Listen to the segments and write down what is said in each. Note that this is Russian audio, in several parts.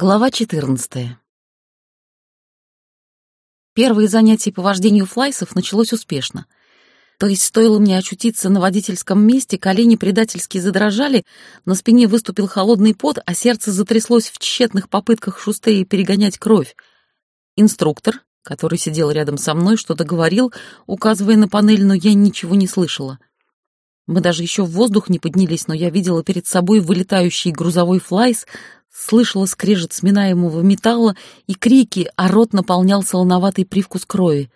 Глава 14. Первое занятие по вождению флайсов началось успешно. То есть стоило мне очутиться на водительском месте, колени предательски задрожали, на спине выступил холодный пот, а сердце затряслось в тщетных попытках шустее перегонять кровь. Инструктор, который сидел рядом со мной, что-то говорил, указывая на панель, но я ничего не слышала. Мы даже еще в воздух не поднялись, но я видела перед собой вылетающий грузовой флайс, слышала скрежет сминаемого металла и крики, а рот наполнял солоноватый привкус крови.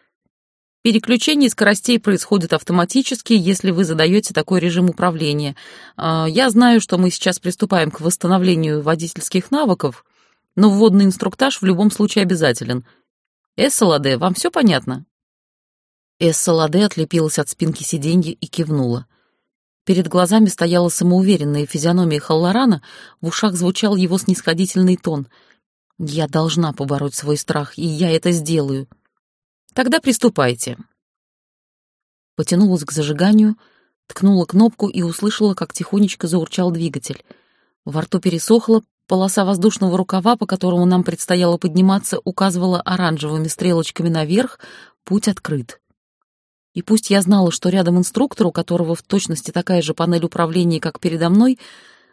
Переключение скоростей происходит автоматически, если вы задаете такой режим управления. А, я знаю, что мы сейчас приступаем к восстановлению водительских навыков, но вводный инструктаж в любом случае обязателен. Эссаладе, вам все понятно? Эссаладе отлепилась от спинки сиденья и кивнула. Перед глазами стояла самоуверенная физиономия Халлорана, в ушах звучал его снисходительный тон. «Я должна побороть свой страх, и я это сделаю». «Тогда приступайте». Потянулась к зажиганию, ткнула кнопку и услышала, как тихонечко заурчал двигатель. Во рту пересохло, полоса воздушного рукава, по которому нам предстояло подниматься, указывала оранжевыми стрелочками наверх, путь открыт. И пусть я знала, что рядом инструктор, у которого в точности такая же панель управления, как передо мной,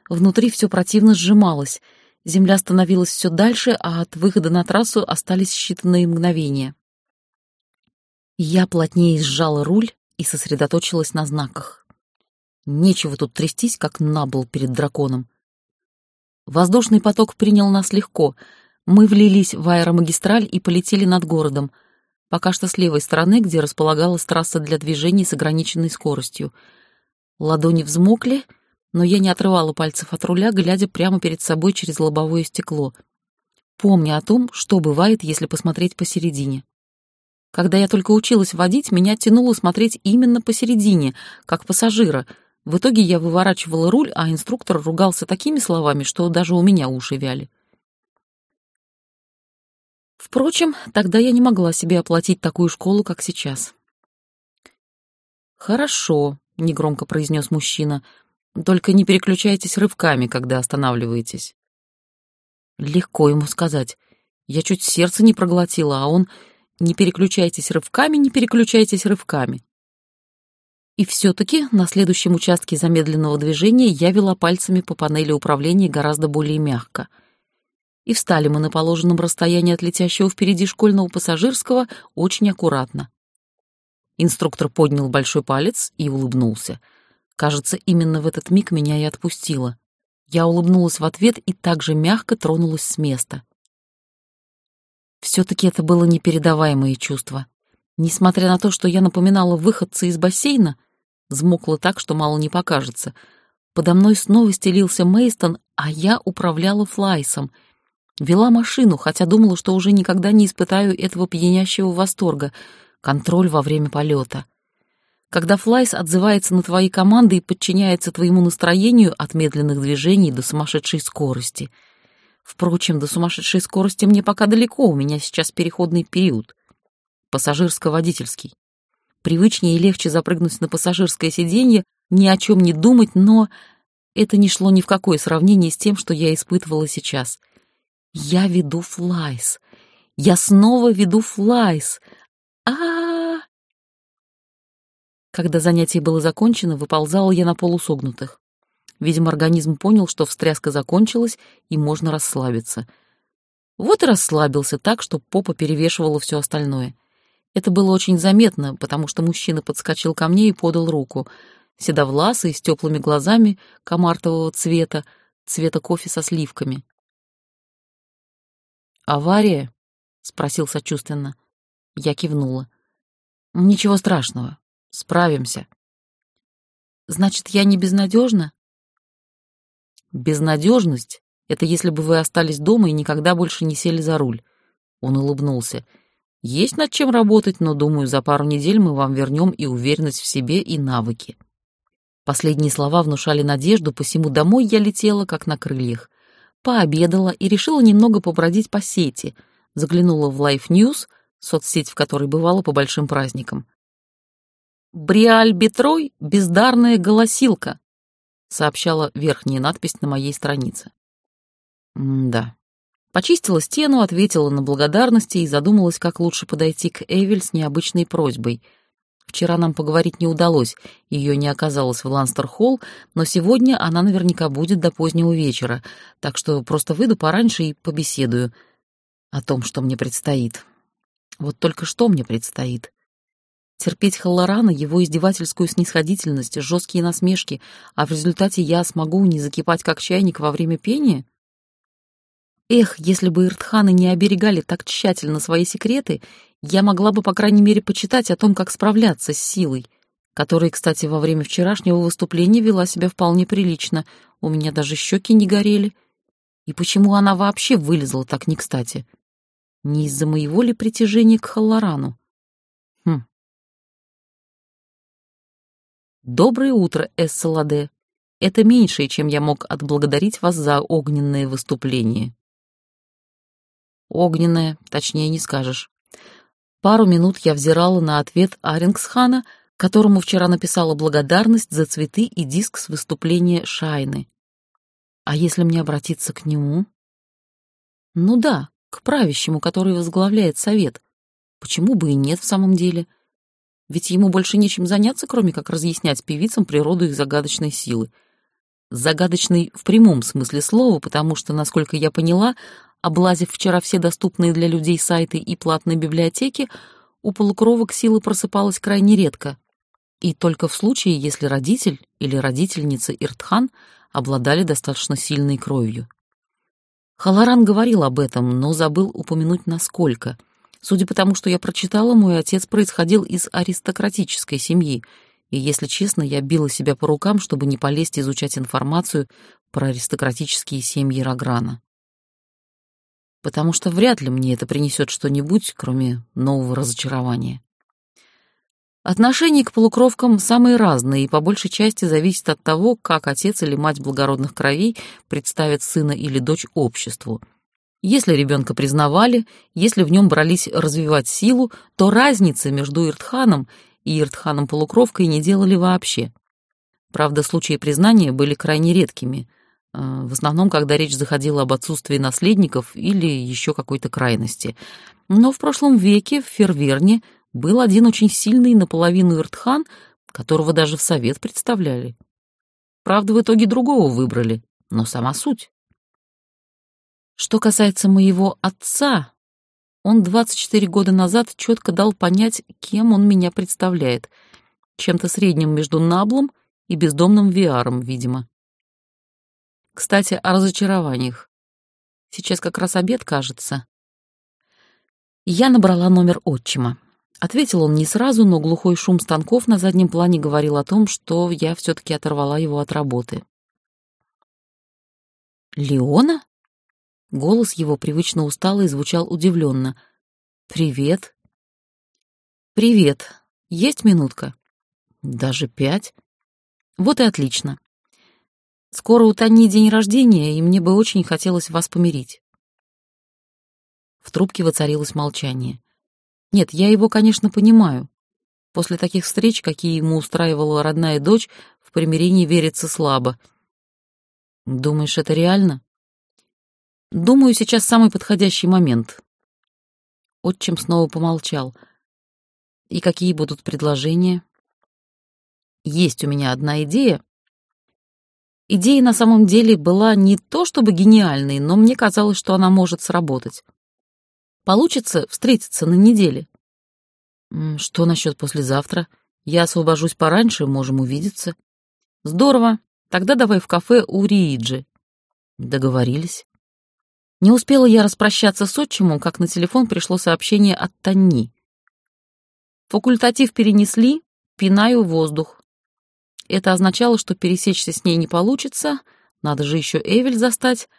внутри все противно сжималось. Земля становилась все дальше, а от выхода на трассу остались считанные мгновения. Я плотнее сжала руль и сосредоточилась на знаках. Нечего тут трястись, как набл перед драконом. Воздушный поток принял нас легко. Мы влились в аэромагистраль и полетели над городом — пока что с левой стороны, где располагалась трасса для движений с ограниченной скоростью. Ладони взмокли, но я не отрывала пальцев от руля, глядя прямо перед собой через лобовое стекло, помня о том, что бывает, если посмотреть посередине. Когда я только училась водить, меня тянуло смотреть именно посередине, как пассажира. В итоге я выворачивала руль, а инструктор ругался такими словами, что даже у меня уши вяли. Впрочем, тогда я не могла себе оплатить такую школу, как сейчас. «Хорошо», — негромко произнес мужчина, — «только не переключайтесь рывками, когда останавливаетесь». Легко ему сказать. Я чуть сердце не проглотила, а он «не переключайтесь рывками, не переключайтесь рывками». И все-таки на следующем участке замедленного движения я вела пальцами по панели управления гораздо более мягко — и встали мы на положенном расстоянии от летящего впереди школьного пассажирского очень аккуратно. Инструктор поднял большой палец и улыбнулся. Кажется, именно в этот миг меня и отпустило. Я улыбнулась в ответ и также мягко тронулась с места. Все-таки это было непередаваемое чувство. Несмотря на то, что я напоминала выходца из бассейна, взмокла так, что мало не покажется. Подо мной снова стелился Мейстон, а я управляла Флайсом — Вела машину, хотя думала, что уже никогда не испытаю этого пьянящего восторга. Контроль во время полета. Когда флайс отзывается на твои команды и подчиняется твоему настроению от медленных движений до сумасшедшей скорости. Впрочем, до сумасшедшей скорости мне пока далеко, у меня сейчас переходный период. Пассажирско-водительский. Привычнее и легче запрыгнуть на пассажирское сиденье, ни о чем не думать, но это не шло ни в какое сравнение с тем, что я испытывала сейчас — я веду флайс. Я снова веду флайс. А, -а, а Когда занятие было закончено, выползала я на полусогнутых. Видимо, организм понял, что встряска закончилась, и можно расслабиться. Вот и расслабился так, что попа перевешивала все остальное. Это было очень заметно, потому что мужчина подскочил ко мне и подал руку. Седовласый, с теплыми глазами, комартового цвета, цвета кофе со сливками. «Авария?» — спросил сочувственно. Я кивнула. «Ничего страшного. Справимся». «Значит, я не безнадежна?» «Безнадежность — это если бы вы остались дома и никогда больше не сели за руль». Он улыбнулся. «Есть над чем работать, но, думаю, за пару недель мы вам вернем и уверенность в себе, и навыки». Последние слова внушали надежду, посему домой я летела, как на крыльях пообедала и решила немного побродить по сети, заглянула в Life News, соцсеть, в которой бывала по большим праздникам. «Бриаль Бетрой — бездарная голосилка», — сообщала верхняя надпись на моей странице. М да, Почистила стену, ответила на благодарности и задумалась, как лучше подойти к Эвель с необычной просьбой. Вчера нам поговорить не удалось, ее не оказалось в Ланстер-Холл, но сегодня она наверняка будет до позднего вечера, так что просто выйду пораньше и побеседую о том, что мне предстоит. Вот только что мне предстоит? Терпеть Халлорана, его издевательскую снисходительность, жесткие насмешки, а в результате я смогу не закипать как чайник во время пения? Эх, если бы Иртханы не оберегали так тщательно свои секреты, я могла бы, по крайней мере, почитать о том, как справляться с силой, которой, кстати, во время вчерашнего выступления вела себя вполне прилично, у меня даже щеки не горели. И почему она вообще вылезла так не кстати? Не из-за моего ли притяжения к Халлорану? Хм. Доброе утро, Эссаладе. Это меньшее, чем я мог отблагодарить вас за огненное выступление. Огненная, точнее не скажешь. Пару минут я взирала на ответ Арингсхана, которому вчера написала благодарность за цветы и диск с выступления Шайны. А если мне обратиться к нему? Ну да, к правящему, который возглавляет совет. Почему бы и нет в самом деле? Ведь ему больше нечем заняться, кроме как разъяснять певицам природу их загадочной силы. Загадочной в прямом смысле слова, потому что, насколько я поняла, Облазив вчера все доступные для людей сайты и платные библиотеки, у полукровок силы просыпалась крайне редко, и только в случае, если родитель или родительница Иртхан обладали достаточно сильной кровью. Халаран говорил об этом, но забыл упомянуть насколько. Судя по тому, что я прочитала, мой отец происходил из аристократической семьи, и, если честно, я била себя по рукам, чтобы не полезть изучать информацию про аристократические семьи Раграна потому что вряд ли мне это принесет что-нибудь, кроме нового разочарования. Отношения к полукровкам самые разные и по большей части зависят от того, как отец или мать благородных кровей представят сына или дочь обществу. Если ребенка признавали, если в нем брались развивать силу, то разницы между Иртханом и Иртханом-полукровкой не делали вообще. Правда, случаи признания были крайне редкими — в основном, когда речь заходила об отсутствии наследников или еще какой-то крайности. Но в прошлом веке в Ферверне был один очень сильный наполовину Иртхан, которого даже в совет представляли. Правда, в итоге другого выбрали, но сама суть. Что касается моего отца, он 24 года назад четко дал понять, кем он меня представляет. Чем-то средним между Наблом и бездомным Виаром, видимо. Кстати, о разочарованиях. Сейчас как раз обед, кажется. Я набрала номер отчима. Ответил он не сразу, но глухой шум станков на заднем плане говорил о том, что я все-таки оторвала его от работы. «Леона?» Голос его привычно устало и звучал удивленно. «Привет». «Привет. Есть минутка?» «Даже пять?» «Вот и отлично. Скоро у Тани день рождения, и мне бы очень хотелось вас помирить. В трубке воцарилось молчание. Нет, я его, конечно, понимаю. После таких встреч, какие ему устраивала родная дочь, в примирении верится слабо. Думаешь, это реально? Думаю, сейчас самый подходящий момент. Отчим снова помолчал. И какие будут предложения? Есть у меня одна идея, Идея на самом деле была не то чтобы гениальной, но мне казалось, что она может сработать. Получится встретиться на неделе. Что насчет послезавтра? Я освобожусь пораньше, можем увидеться. Здорово. Тогда давай в кафе у Рииджи. Договорились. Не успела я распрощаться с отчимом, как на телефон пришло сообщение от Танни. Факультатив перенесли, пинаю воздух. Это означало, что пересечься с ней не получится, надо же еще Эвель застать.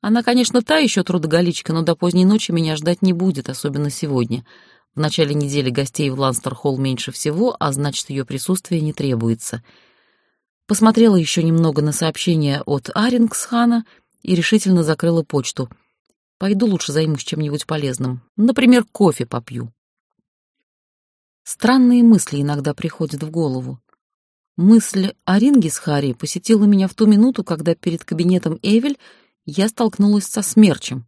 Она, конечно, та еще трудоголичка, но до поздней ночи меня ждать не будет, особенно сегодня. В начале недели гостей в Ланстер-Холл меньше всего, а значит, ее присутствие не требуется. Посмотрела еще немного на сообщение от Арингсхана и решительно закрыла почту. Пойду лучше займусь чем-нибудь полезным. Например, кофе попью. Странные мысли иногда приходят в голову. Мысль о ринге с Харри посетила меня в ту минуту, когда перед кабинетом Эвель я столкнулась со смерчем.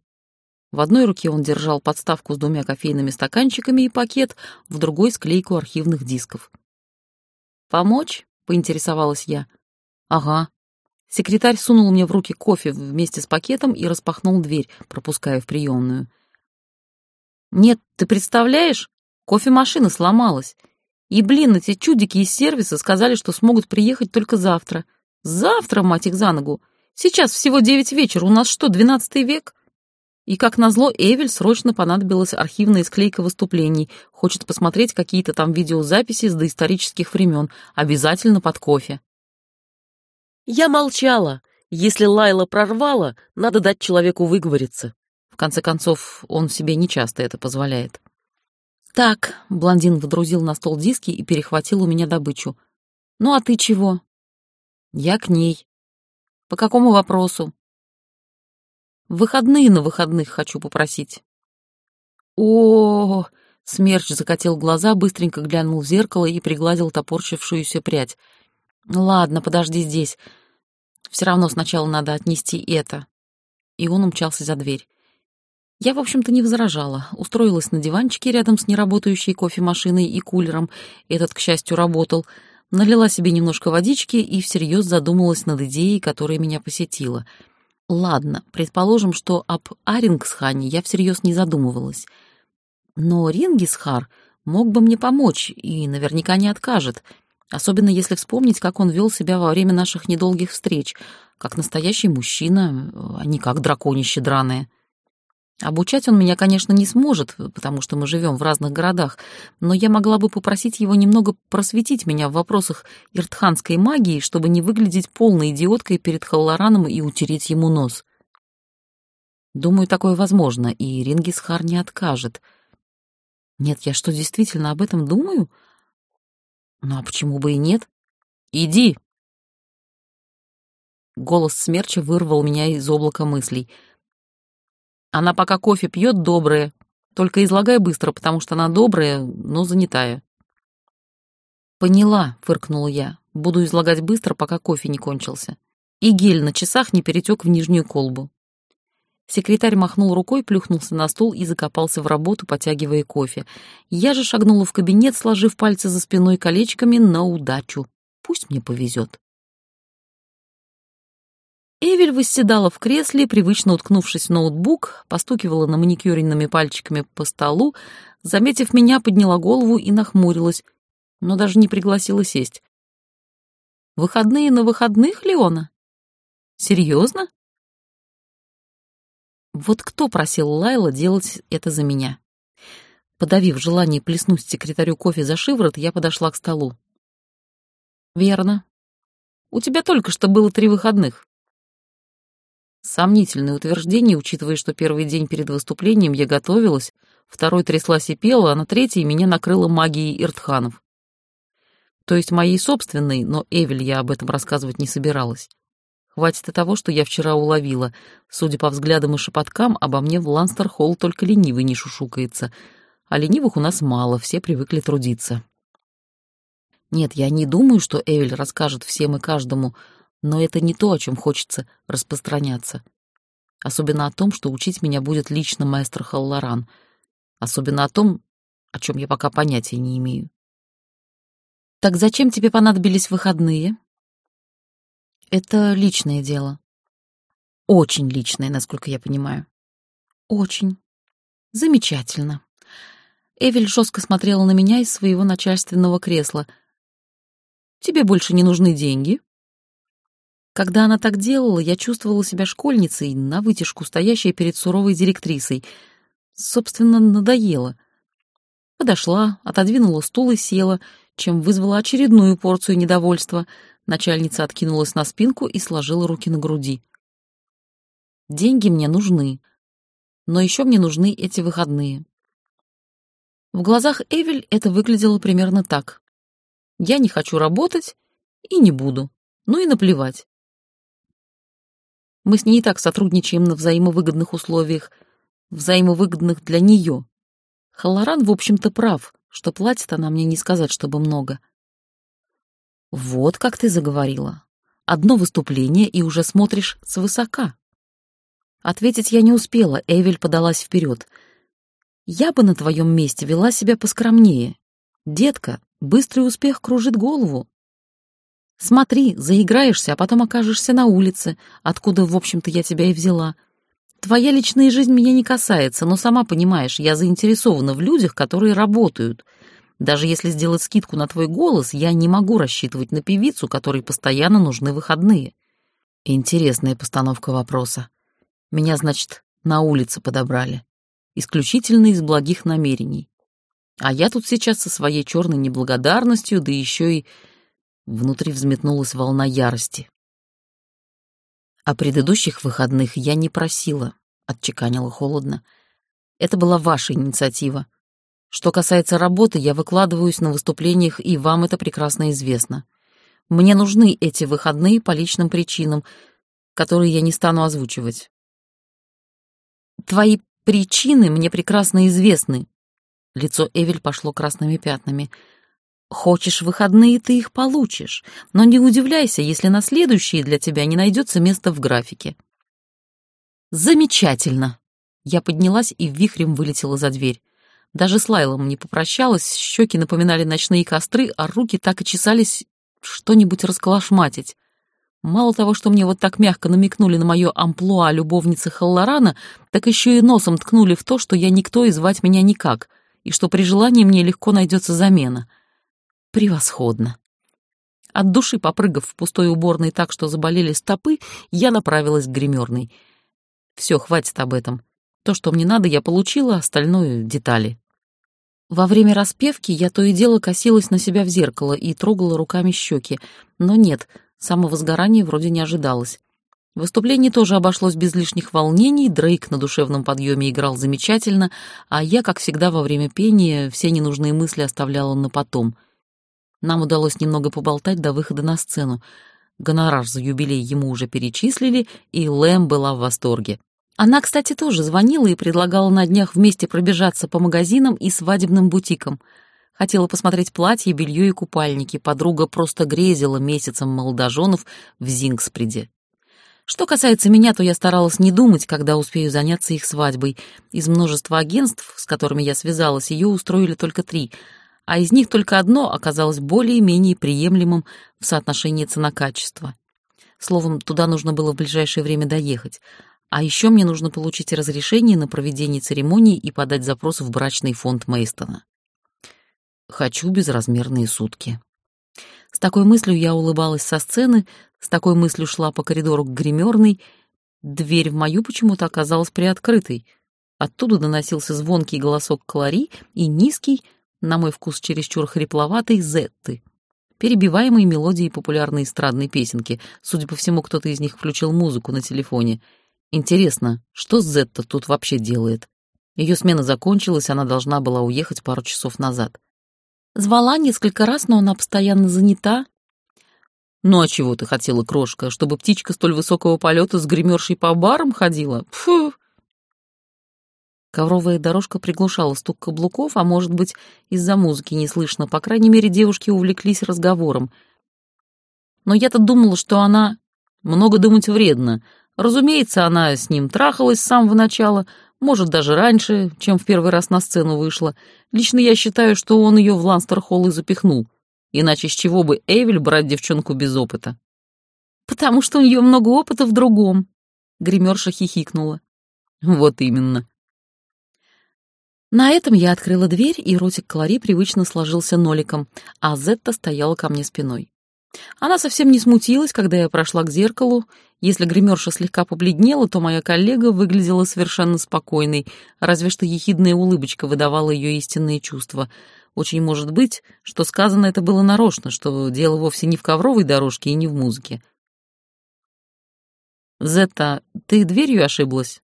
В одной руке он держал подставку с двумя кофейными стаканчиками и пакет, в другой — склейку архивных дисков. «Помочь?» — поинтересовалась я. «Ага». Секретарь сунул мне в руки кофе вместе с пакетом и распахнул дверь, пропуская в приемную. «Нет, ты представляешь? Кофемашина сломалась. И, блин, эти чудики из сервиса сказали, что смогут приехать только завтра. Завтра, мать их за ногу! Сейчас всего девять вечера, у нас что, двенадцатый век?» И, как назло, Эвель срочно понадобилась архивная склейка выступлений. Хочет посмотреть какие-то там видеозаписи с доисторических времен. Обязательно под кофе. Я молчала. Если Лайла прорвала, надо дать человеку выговориться. В конце концов, он себе нечасто это позволяет. «Так», — блондин водрузил на стол диски и перехватил у меня добычу. «Ну а ты чего?» «Я к ней». «По какому вопросу?» Выходные на выходных хочу попросить. О, -о, -о, Смерч закатил глаза, быстренько глянул в зеркало и пригладил топорщившуюся прядь. Ладно, подожди здесь. Все равно сначала надо отнести это. И он умчался за дверь. Я, в общем-то, не возражала. Устроилась на диванчике рядом с неработающей кофемашиной и кулером. Этот, к счастью, работал. Налила себе немножко водички и всерьез задумалась над идеей, которая меня посетила — Ладно, предположим, что об Арингсхане я всерьез не задумывалась. Но Рингисхар мог бы мне помочь и наверняка не откажет, особенно если вспомнить, как он вел себя во время наших недолгих встреч, как настоящий мужчина, а не как драконище драное. Обучать он меня, конечно, не сможет, потому что мы живем в разных городах, но я могла бы попросить его немного просветить меня в вопросах иртханской магии, чтобы не выглядеть полной идиоткой перед Халлораном и утереть ему нос. Думаю, такое возможно, и Рингисхар не откажет. Нет, я что, действительно об этом думаю? Ну а почему бы и нет? Иди! Голос смерча вырвал меня из облака мыслей — она пока кофе пьет, добрая. Только излагай быстро, потому что она добрая, но занятая. Поняла, фыркнула я. Буду излагать быстро, пока кофе не кончился. И гель на часах не перетек в нижнюю колбу. Секретарь махнул рукой, плюхнулся на стул и закопался в работу, потягивая кофе. Я же шагнула в кабинет, сложив пальцы за спиной колечками на удачу. Пусть мне повезет. Эвель восседала в кресле, привычно уткнувшись в ноутбук, постукивала на маникюренными пальчиками по столу, заметив меня, подняла голову и нахмурилась, но даже не пригласила сесть. «Выходные на выходных, Леона? Серьезно?» Вот кто просил Лайла делать это за меня? Подавив желание плеснуть секретарю кофе за шиворот, я подошла к столу. «Верно. У тебя только что было три выходных. Сомнительное утверждение, учитывая, что первый день перед выступлением я готовилась, второй тряслась и пела, а на третий меня накрыла магией Иртханов. То есть моей собственной, но Эвель я об этом рассказывать не собиралась. Хватит и того, что я вчера уловила. Судя по взглядам и шепоткам, обо мне в Ланстер-Холл только ленивый не шушукается. А ленивых у нас мало, все привыкли трудиться. Нет, я не думаю, что Эвель расскажет всем и каждому, но это не то, о чем хочется распространяться. Особенно о том, что учить меня будет лично маэстро Халлоран. Особенно о том, о чем я пока понятия не имею. «Так зачем тебе понадобились выходные?» «Это личное дело. Очень личное, насколько я понимаю». «Очень. Замечательно». Эвель жестко смотрела на меня из своего начальственного кресла. «Тебе больше не нужны деньги?» Когда она так делала, я чувствовала себя школьницей, на вытяжку стоящей перед суровой директрисой. Собственно, надоело. Подошла, отодвинула стул и села, чем вызвала очередную порцию недовольства. Начальница откинулась на спинку и сложила руки на груди. «Деньги мне нужны, но еще мне нужны эти выходные». В глазах Эвель это выглядело примерно так. «Я не хочу работать и не буду. Ну и наплевать. Мы с ней и так сотрудничаем на взаимовыгодных условиях, взаимовыгодных для нее. Халаран, в общем-то, прав, что платит она мне не сказать, чтобы много. Вот как ты заговорила. Одно выступление, и уже смотришь свысока. Ответить я не успела, Эвель подалась вперед. «Я бы на твоем месте вела себя поскромнее. Детка, быстрый успех кружит голову. Смотри, заиграешься, а потом окажешься на улице, откуда, в общем-то, я тебя и взяла. Твоя личная жизнь меня не касается, но сама понимаешь, я заинтересована в людях, которые работают. Даже если сделать скидку на твой голос, я не могу рассчитывать на певицу, которой постоянно нужны выходные. Интересная постановка вопроса. Меня, значит, на улице подобрали. Исключительно из благих намерений. А я тут сейчас со своей черной неблагодарностью, да еще и Внутри взметнулась волна ярости. О предыдущих выходных я не просила, отчеканила холодно. Это была ваша инициатива. Что касается работы, я выкладываюсь на выступлениях, и вам это прекрасно известно. Мне нужны эти выходные по личным причинам, которые я не стану озвучивать. Твои причины мне прекрасно известны. Лицо Эвель пошло красными пятнами. Хочешь выходные, ты их получишь, но не удивляйся, если на следующие для тебя не найдется места в графике. Замечательно. Я поднялась и вихрем вылетела за дверь. Даже с Лайлом не попрощалась, щеки напоминали ночные костры, а руки так и чесались что-нибудь расколошматить. Мало того, что мне вот так мягко намекнули на мое амплуа любовницы Халлорана, так еще и носом ткнули в то, что я никто и звать меня никак, и что при желании мне легко найдется замена — Превосходно. От души попрыгав в пустой уборной так, что заболели стопы, я направилась к гримерной. Все, хватит об этом. То, что мне надо, я получила, остальное — детали. Во время распевки я то и дело косилась на себя в зеркало и трогала руками щеки, но нет, самого сгорания вроде не ожидалось. Выступление тоже обошлось без лишних волнений, Дрейк на душевном подъеме играл замечательно, а я, как всегда, во время пения все ненужные мысли оставляла на потом — нам удалось немного поболтать до выхода на сцену. Гонорар за юбилей ему уже перечислили, и Лэм была в восторге. Она, кстати, тоже звонила и предлагала на днях вместе пробежаться по магазинам и свадебным бутикам. Хотела посмотреть платье, белье и купальники. Подруга просто грезила месяцем молодоженов в Зингспреде. Что касается меня, то я старалась не думать, когда успею заняться их свадьбой. Из множества агентств, с которыми я связалась, ее устроили только три — а из них только одно оказалось более-менее приемлемым в соотношении цена-качество. Словом, туда нужно было в ближайшее время доехать. А еще мне нужно получить разрешение на проведение церемонии и подать запрос в брачный фонд Мейстона. Хочу безразмерные сутки. С такой мыслью я улыбалась со сцены, с такой мыслью шла по коридору к гримерной. Дверь в мою почему-то оказалась приоткрытой. Оттуда доносился звонкий голосок Клари и низкий, на мой вкус чересчур хрипловатой Зетты, перебиваемой мелодией популярной эстрадной песенки. Судя по всему, кто-то из них включил музыку на телефоне. Интересно, что Зетта тут вообще делает? Ее смена закончилась, она должна была уехать пару часов назад. Звала несколько раз, но она постоянно занята. «Ну а чего ты хотела, крошка, чтобы птичка столь высокого полета с гримершей по барам ходила? Фу!» Ковровая дорожка приглушала стук каблуков, а может быть, из-за музыки не слышно. По крайней мере, девушки увлеклись разговором. Но я-то думала, что она... Много думать вредно. Разумеется, она с ним трахалась с самого начала, может, даже раньше, чем в первый раз на сцену вышла. Лично я считаю, что он ее в Ланстер-холл и запихнул. Иначе с чего бы Эвель брать девчонку без опыта? «Потому что у нее много опыта в другом», — гримерша хихикнула. «Вот именно. На этом я открыла дверь, и ротик Клари привычно сложился ноликом, а Зетта стояла ко мне спиной. Она совсем не смутилась, когда я прошла к зеркалу. Если гримерша слегка побледнела, то моя коллега выглядела совершенно спокойной, разве что ехидная улыбочка выдавала ее истинные чувства. Очень может быть, что сказано это было нарочно, что дело вовсе не в ковровой дорожке и не в музыке. «Зетта, ты дверью ошиблась?»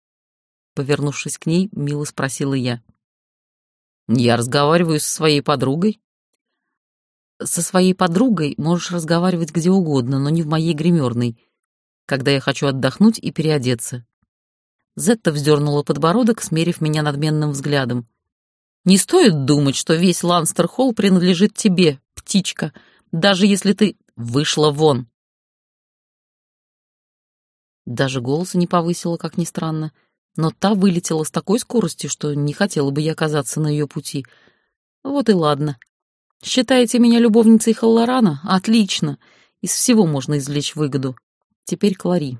Повернувшись к ней, мило спросила я. Я разговариваю со своей подругой. Со своей подругой можешь разговаривать где угодно, но не в моей гримерной, когда я хочу отдохнуть и переодеться. Зетта вздернула подбородок, смерив меня надменным взглядом. «Не стоит думать, что весь Ланстер-Холл принадлежит тебе, птичка, даже если ты вышла вон!» Даже голоса не повысила, как ни странно. Но та вылетела с такой скоростью, что не хотела бы я оказаться на ее пути. Вот и ладно. Считаете меня любовницей Халлорана? Отлично. Из всего можно извлечь выгоду. Теперь Клари.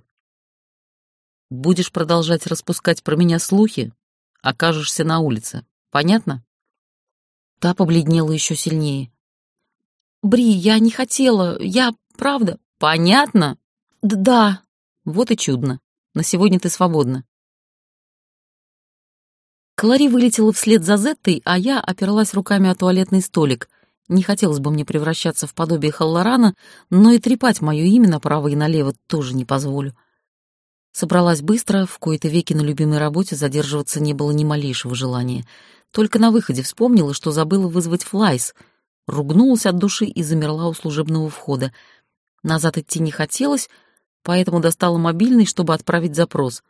Будешь продолжать распускать про меня слухи, окажешься на улице. Понятно? Та побледнела еще сильнее. Бри, я не хотела, я правда. Понятно? Д да. Вот и чудно. На сегодня ты свободна. Клари вылетела вслед за Зеттой, а я оперлась руками о туалетный столик. Не хотелось бы мне превращаться в подобие Халлорана, но и трепать мое имя направо и налево тоже не позволю. Собралась быстро, в кои-то веки на любимой работе задерживаться не было ни малейшего желания. Только на выходе вспомнила, что забыла вызвать Флайс. Ругнулась от души и замерла у служебного входа. Назад идти не хотелось, поэтому достала мобильный, чтобы отправить запрос.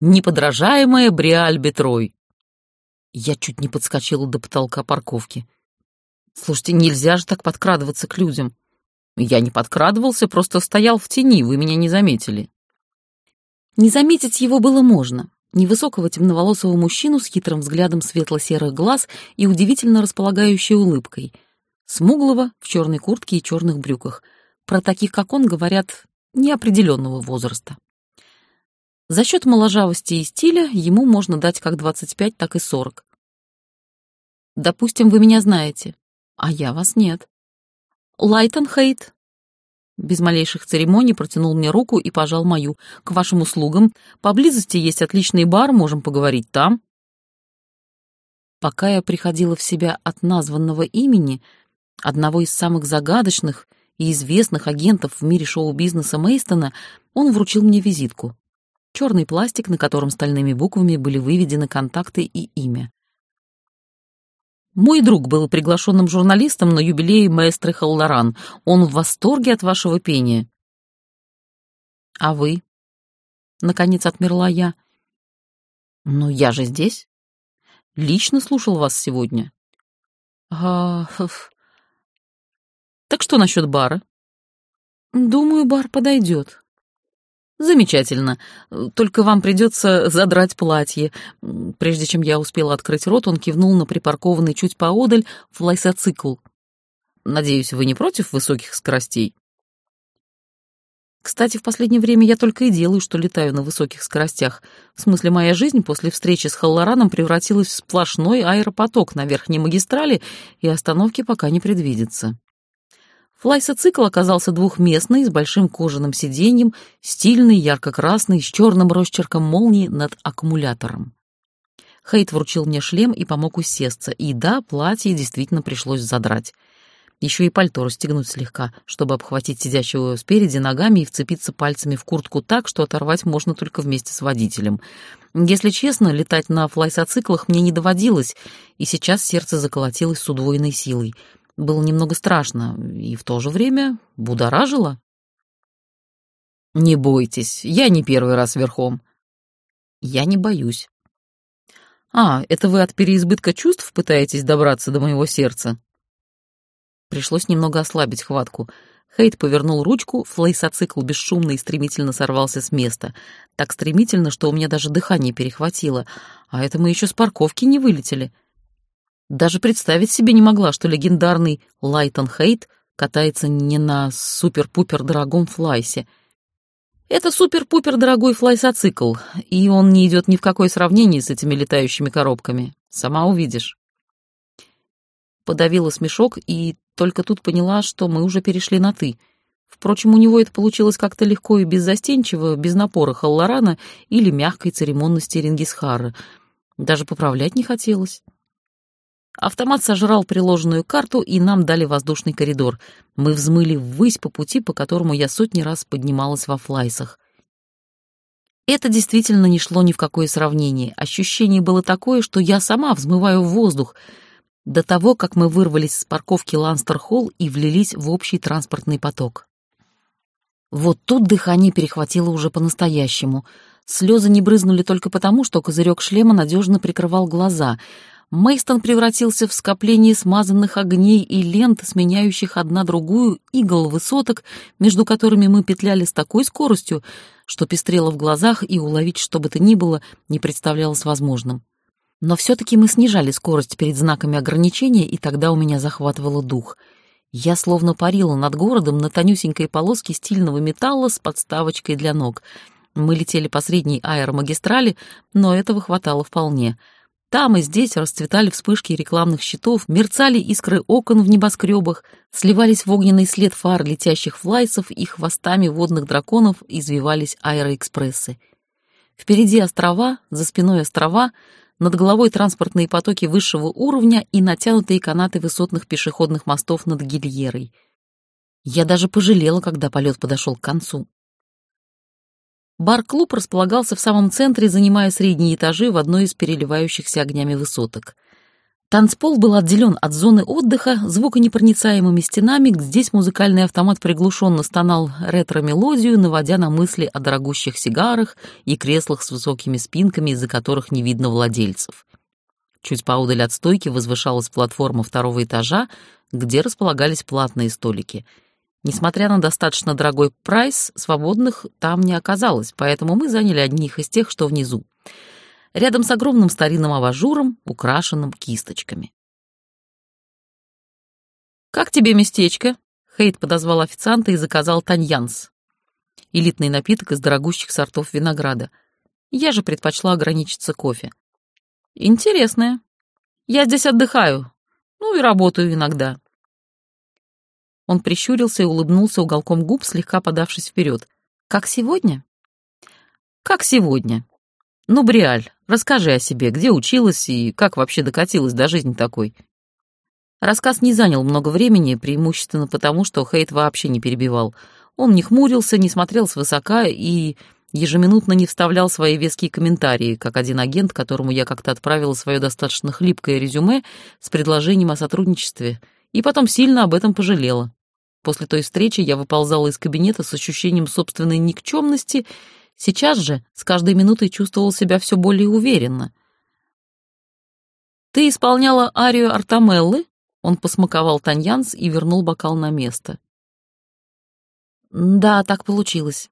«Неподражаемая Бриаль Бетрой!» Я чуть не подскочила до потолка парковки. «Слушайте, нельзя же так подкрадываться к людям!» «Я не подкрадывался, просто стоял в тени, вы меня не заметили». Не заметить его было можно. Невысокого темноволосого мужчину с хитрым взглядом светло-серых глаз и удивительно располагающей улыбкой. Смуглого, в черной куртке и черных брюках. Про таких, как он, говорят, неопределенного возраста. За счет моложавости и стиля ему можно дать как 25, так и 40. Допустим, вы меня знаете, а я вас нет. Лайтон Хейт. Без малейших церемоний протянул мне руку и пожал мою. К вашим услугам. Поблизости есть отличный бар, можем поговорить там. Пока я приходила в себя от названного имени, одного из самых загадочных и известных агентов в мире шоу-бизнеса Мейстона, он вручил мне визитку. Черный пластик, на котором стальными буквами были выведены контакты и имя. Мой друг был приглашенным журналистом на юбилей маэстры Халлоран. Он в восторге от вашего пения. А вы? Наконец отмерла я. Ну, я же здесь. Лично слушал вас сегодня. А, так что насчет бара? Думаю, бар подойдет. Замечательно. Только вам придется задрать платье. Прежде чем я успела открыть рот, он кивнул на припаркованный чуть поодаль флайсоцикл. Надеюсь, вы не против высоких скоростей? Кстати, в последнее время я только и делаю, что летаю на высоких скоростях. В смысле, моя жизнь после встречи с Халлораном превратилась в сплошной аэропоток на верхней магистрали, и остановки пока не предвидится. Флайсоцикл оказался двухместный, с большим кожаным сиденьем, стильный, ярко-красный, с черным росчерком молнии над аккумулятором. Хейт вручил мне шлем и помог усесться, и да, платье действительно пришлось задрать. Еще и пальто расстегнуть слегка, чтобы обхватить сидящего спереди ногами и вцепиться пальцами в куртку так, что оторвать можно только вместе с водителем. Если честно, летать на флайсоциклах мне не доводилось, и сейчас сердце заколотилось с удвоенной силой — было немного страшно и в то же время будоражило. «Не бойтесь, я не первый раз верхом». «Я не боюсь». «А, это вы от переизбытка чувств пытаетесь добраться до моего сердца?» Пришлось немного ослабить хватку. Хейт повернул ручку, флейсоцикл бесшумно и стремительно сорвался с места. Так стремительно, что у меня даже дыхание перехватило. А это мы еще с парковки не вылетели. Даже представить себе не могла, что легендарный Лайтон Хейт катается не на супер-пупер дорогом флайсе. Это супер-пупер дорогой флайсоцикл, и он не идет ни в какое сравнение с этими летающими коробками. Сама увидишь. Подавила смешок и только тут поняла, что мы уже перешли на «ты». Впрочем, у него это получилось как-то легко и беззастенчиво, без напора Халлорана или мягкой церемонности Рингисхара. Даже поправлять не хотелось. Автомат сожрал приложенную карту, и нам дали воздушный коридор. Мы взмыли ввысь по пути, по которому я сотни раз поднималась во флайсах. Это действительно не шло ни в какое сравнение. Ощущение было такое, что я сама взмываю в воздух. До того, как мы вырвались с парковки Ланстер-Холл и влились в общий транспортный поток. Вот тут дыхание перехватило уже по-настоящему. Слезы не брызнули только потому, что козырек шлема надежно прикрывал глаза — Мейстон превратился в скопление смазанных огней и лент, сменяющих одна другую игл высоток, между которыми мы петляли с такой скоростью, что пестрело в глазах и уловить что бы то ни было не представлялось возможным. Но все-таки мы снижали скорость перед знаками ограничения, и тогда у меня захватывало дух. Я словно парила над городом на тонюсенькой полоске стильного металла с подставочкой для ног. Мы летели по средней аэромагистрали, но этого хватало вполне — там и здесь расцветали вспышки рекламных щитов, мерцали искры окон в небоскребах, сливались в огненный след фар летящих флайсов и хвостами водных драконов извивались аэроэкспрессы. Впереди острова, за спиной острова, над головой транспортные потоки высшего уровня и натянутые канаты высотных пешеходных мостов над Гильерой. Я даже пожалела, когда полет подошел к концу. Бар-клуб располагался в самом центре, занимая средние этажи в одной из переливающихся огнями высоток. Танцпол был отделен от зоны отдыха звуконепроницаемыми стенами, здесь музыкальный автомат приглушенно стонал ретро-мелодию, наводя на мысли о дорогущих сигарах и креслах с высокими спинками, из-за которых не видно владельцев. Чуть поодаль от стойки возвышалась платформа второго этажа, где располагались платные столики — Несмотря на достаточно дорогой прайс, свободных там не оказалось, поэтому мы заняли одних из тех, что внизу. Рядом с огромным старинным абажуром, украшенным кисточками. «Как тебе местечко?» Хейт подозвал официанта и заказал таньянс. Элитный напиток из дорогущих сортов винограда. Я же предпочла ограничиться кофе. «Интересное. Я здесь отдыхаю. Ну и работаю иногда. Он прищурился и улыбнулся уголком губ, слегка подавшись вперед. «Как сегодня?» «Как сегодня. Ну, Бриаль, расскажи о себе, где училась и как вообще докатилась до жизни такой». Рассказ не занял много времени, преимущественно потому, что Хейт вообще не перебивал. Он не хмурился, не смотрел свысока и ежеминутно не вставлял свои веские комментарии, как один агент, которому я как-то отправила свое достаточно хлипкое резюме с предложением о сотрудничестве, и потом сильно об этом пожалела. После той встречи я выползала из кабинета с ощущением собственной никчемности, сейчас же с каждой минутой чувствовал себя все более уверенно. «Ты исполняла арию Артамеллы?» Он посмаковал таньянс и вернул бокал на место. «Да, так получилось.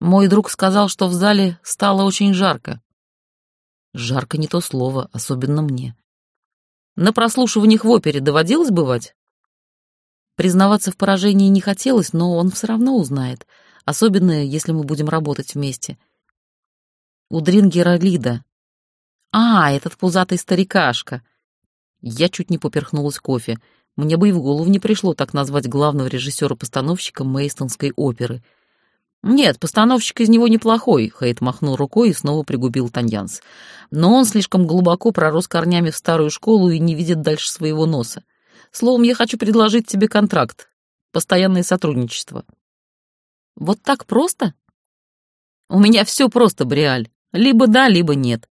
Мой друг сказал, что в зале стало очень жарко. Жарко не то слово, особенно мне. На прослушиваниях в опере доводилось бывать? Признаваться в поражении не хотелось, но он все равно узнает, особенно если мы будем работать вместе. У Дрингера Лида. А, этот пузатый старикашка. Я чуть не поперхнулась кофе. Мне бы и в голову не пришло так назвать главного режиссера-постановщика Мейстонской оперы. «Нет, постановщик из него неплохой», — Хейт махнул рукой и снова пригубил таньянс. «Но он слишком глубоко пророс корнями в старую школу и не видит дальше своего носа. Словом, я хочу предложить тебе контракт. Постоянное сотрудничество. Вот так просто? У меня все просто, Бриаль. Либо да, либо нет.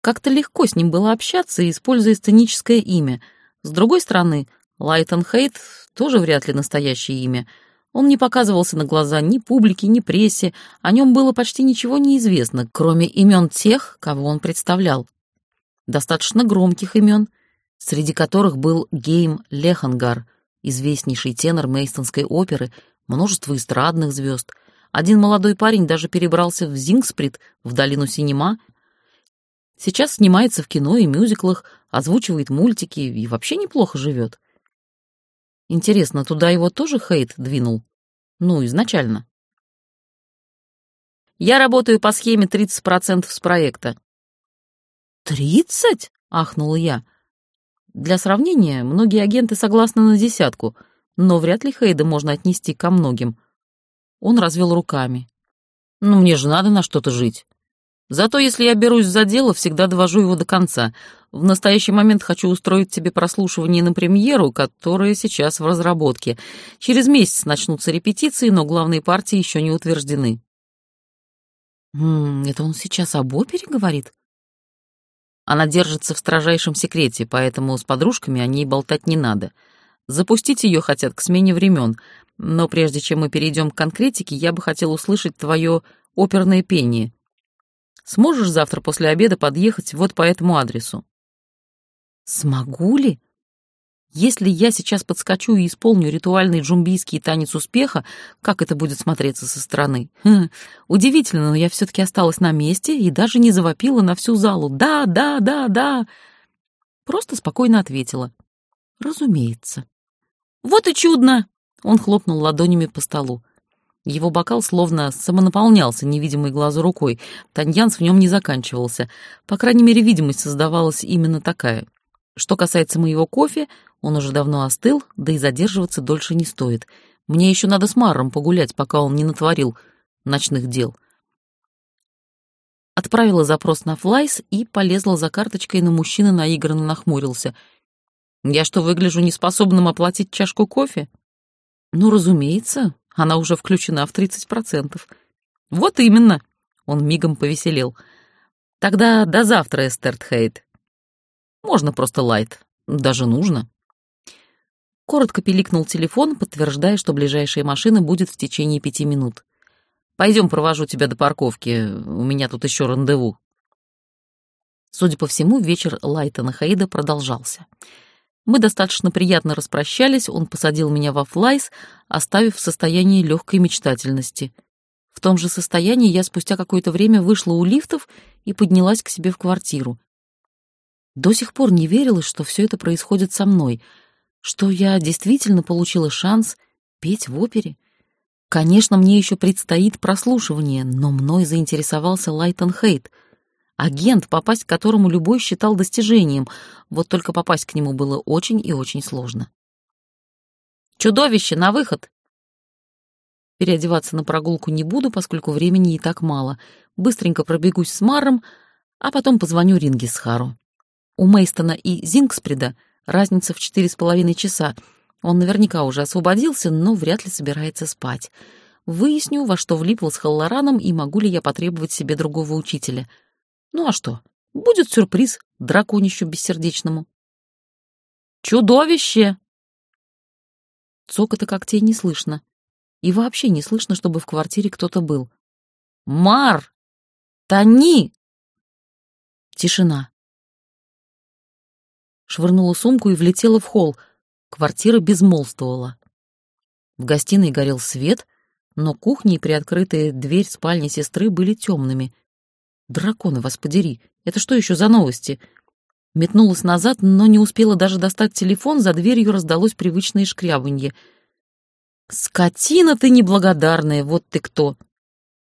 Как-то легко с ним было общаться, используя сценическое имя. С другой стороны, Лайтон Хейт тоже вряд ли настоящее имя. Он не показывался на глаза ни публике, ни прессе, о нем было почти ничего неизвестно, кроме имен тех, кого он представлял. Достаточно громких имен — среди которых был Гейм Лехангар, известнейший тенор мейстонской оперы, множество эстрадных звезд. Один молодой парень даже перебрался в Зингсприт, в долину Синема. Сейчас снимается в кино и мюзиклах, озвучивает мультики и вообще неплохо живет. Интересно, туда его тоже Хейт двинул? Ну, изначально. Я работаю по схеме 30% с проекта. «Тридцать?» — ахнул я. Для сравнения, многие агенты согласны на десятку, но вряд ли Хейда можно отнести ко многим. Он развел руками. «Ну, мне же надо на что-то жить. Зато если я берусь за дело, всегда довожу его до конца. В настоящий момент хочу устроить тебе прослушивание на премьеру, которая сейчас в разработке. Через месяц начнутся репетиции, но главные партии еще не утверждены». «М -м, «Это он сейчас об опере говорит?» Она держится в строжайшем секрете, поэтому с подружками о ней болтать не надо. Запустить ее хотят к смене времен, но прежде чем мы перейдем к конкретике, я бы хотел услышать твое оперное пение. Сможешь завтра после обеда подъехать вот по этому адресу?» «Смогу ли?» Если я сейчас подскочу и исполню ритуальный джумбийский танец успеха, как это будет смотреться со стороны? Хм, удивительно, но я все-таки осталась на месте и даже не завопила на всю залу «Да, да, да, да!» Просто спокойно ответила «Разумеется». «Вот и чудно!» — он хлопнул ладонями по столу. Его бокал словно самонаполнялся невидимой глазу рукой. Таньянс в нем не заканчивался. По крайней мере, видимость создавалась именно такая. Что касается моего кофе, он уже давно остыл, да и задерживаться дольше не стоит. Мне еще надо с Марром погулять, пока он не натворил ночных дел. Отправила запрос на Флайс и полезла за карточкой, но мужчина наигранно нахмурился. «Я что, выгляжу неспособным оплатить чашку кофе?» «Ну, разумеется, она уже включена в 30%. «Вот именно!» — он мигом повеселел. «Тогда до завтра, Эстертхейт. Можно просто лайт. Даже нужно». Коротко пиликнул телефон, подтверждая, что ближайшая машина будет в течение пяти минут. «Пойдем, провожу тебя до парковки. У меня тут еще рандеву». Судя по всему, вечер Лайтона Хаида продолжался. Мы достаточно приятно распрощались, он посадил меня во флайс, оставив в состоянии легкой мечтательности. В том же состоянии я спустя какое-то время вышла у лифтов и поднялась к себе в квартиру. До сих пор не верилось, что все это происходит со мной — что я действительно получила шанс петь в опере. Конечно, мне еще предстоит прослушивание, но мной заинтересовался Лайтон Хейт, агент, попасть к которому любой считал достижением, вот только попасть к нему было очень и очень сложно. «Чудовище, на выход!» Переодеваться на прогулку не буду, поскольку времени и так мало. Быстренько пробегусь с Маром, а потом позвоню Рингисхару. У Мейстона и Зингсприда — Разница в четыре с половиной часа. Он наверняка уже освободился, но вряд ли собирается спать. Выясню, во что влипла с Халлораном и могу ли я потребовать себе другого учителя. Ну а что? Будет сюрприз драконищу бессердечному. «Чудовище!» Цокота когтей не слышно. И вообще не слышно, чтобы в квартире кто-то был. «Мар! Тони!» Тишина швырнула сумку и влетела в холл. Квартира безмолвствовала. В гостиной горел свет, но кухня и приоткрытая дверь спальни сестры были темными. Драконы, вас подери, это что еще за новости? Метнулась назад, но не успела даже достать телефон, за дверью раздалось привычное шкрябанье. «Скотина ты неблагодарная, вот ты кто!»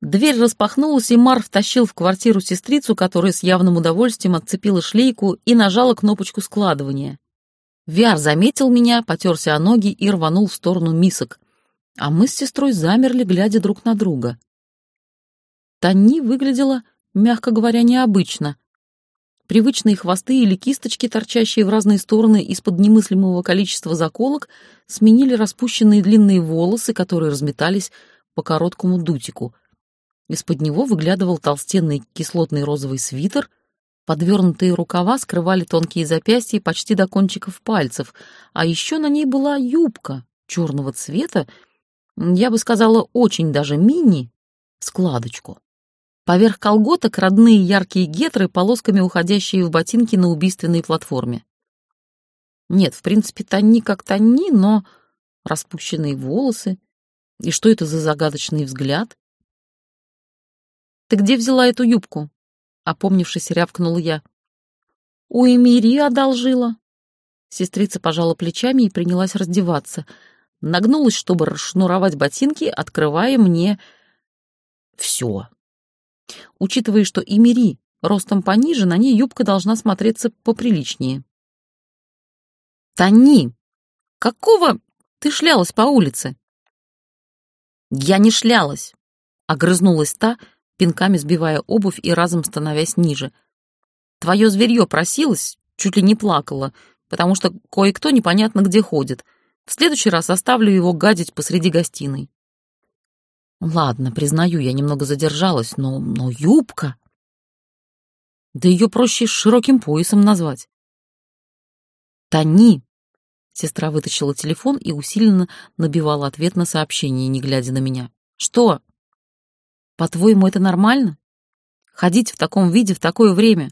Дверь распахнулась, и Мар втащил в квартиру сестрицу, которая с явным удовольствием отцепила шлейку и нажала кнопочку складывания. Виар заметил меня, потерся о ноги и рванул в сторону мисок. А мы с сестрой замерли, глядя друг на друга. Тани выглядела, мягко говоря, необычно. Привычные хвосты или кисточки, торчащие в разные стороны из-под немыслимого количества заколок, сменили распущенные длинные волосы, которые разметались по короткому дутику — из-под него выглядывал толстенный кислотный розовый свитер, подвернутые рукава скрывали тонкие запястья почти до кончиков пальцев, а еще на ней была юбка черного цвета, я бы сказала, очень даже мини, складочку. Поверх колготок родные яркие гетры, полосками уходящие в ботинки на убийственной платформе. Нет, в принципе, Тони как Тони, но распущенные волосы. И что это за загадочный взгляд? «Ты где взяла эту юбку?» Опомнившись, рявкнула я. «У Эмири одолжила». Сестрица пожала плечами и принялась раздеваться. Нагнулась, чтобы расшнуровать ботинки, открывая мне все. Учитывая, что Эмири ростом пониже, на ней юбка должна смотреться поприличнее. «Тони, какого ты шлялась по улице?» «Я не шлялась», — огрызнулась та, пинками сбивая обувь и разом становясь ниже. Твое зверье просилось, чуть ли не плакало, потому что кое-кто непонятно где ходит. В следующий раз оставлю его гадить посреди гостиной. Ладно, признаю, я немного задержалась, но, но юбка... Да ее проще широким поясом назвать. Тони! Сестра вытащила телефон и усиленно набивала ответ на сообщение, не глядя на меня. Что? По-твоему, это нормально? Ходить в таком виде в такое время.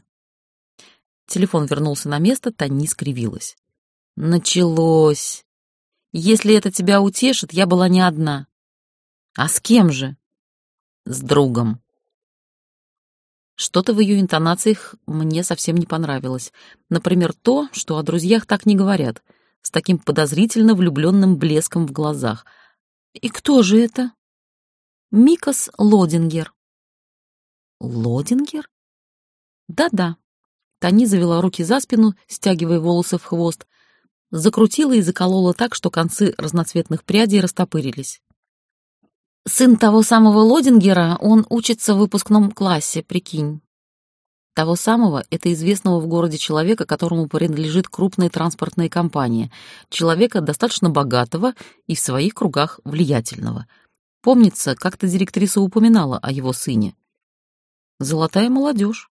Телефон вернулся на место, Тани скривилась. Началось. Если это тебя утешит, я была не одна. А с кем же? С другом. Что-то в ее интонациях мне совсем не понравилось. Например, то, что о друзьях так не говорят, с таким подозрительно влюбленным блеском в глазах. И кто же это? Микас Лодингер. Лодингер? Да-да. Тани завела руки за спину, стягивая волосы в хвост, закрутила и заколола так, что концы разноцветных прядей растопырились. Сын того самого Лодингера, он учится в выпускном классе, прикинь. Того самого, это известного в городе человека, которому принадлежит крупная транспортная компания, человека достаточно богатого и в своих кругах влиятельного. Помнится, как-то директриса упоминала о его сыне. Золотая молодежь.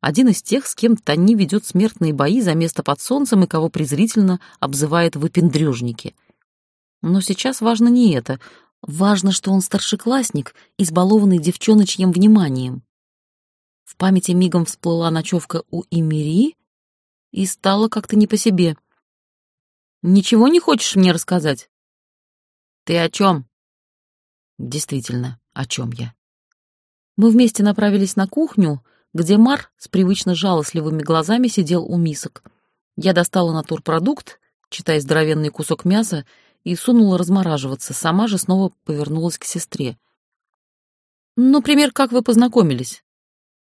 Один из тех, с кем Тони ведет смертные бои за место под солнцем и кого презрительно обзывает выпендрежники. Но сейчас важно не это. Важно, что он старшеклассник, избалованный девчоночьим вниманием. В памяти мигом всплыла ночевка у Имери и стало как-то не по себе. «Ничего не хочешь мне рассказать?» «Ты о чем?» «Действительно, о чем я?» Мы вместе направились на кухню, где Мар с привычно жалостливыми глазами сидел у мисок. Я достала натурпродукт, читая здоровенный кусок мяса, и сунула размораживаться, сама же снова повернулась к сестре. «Например, как вы познакомились?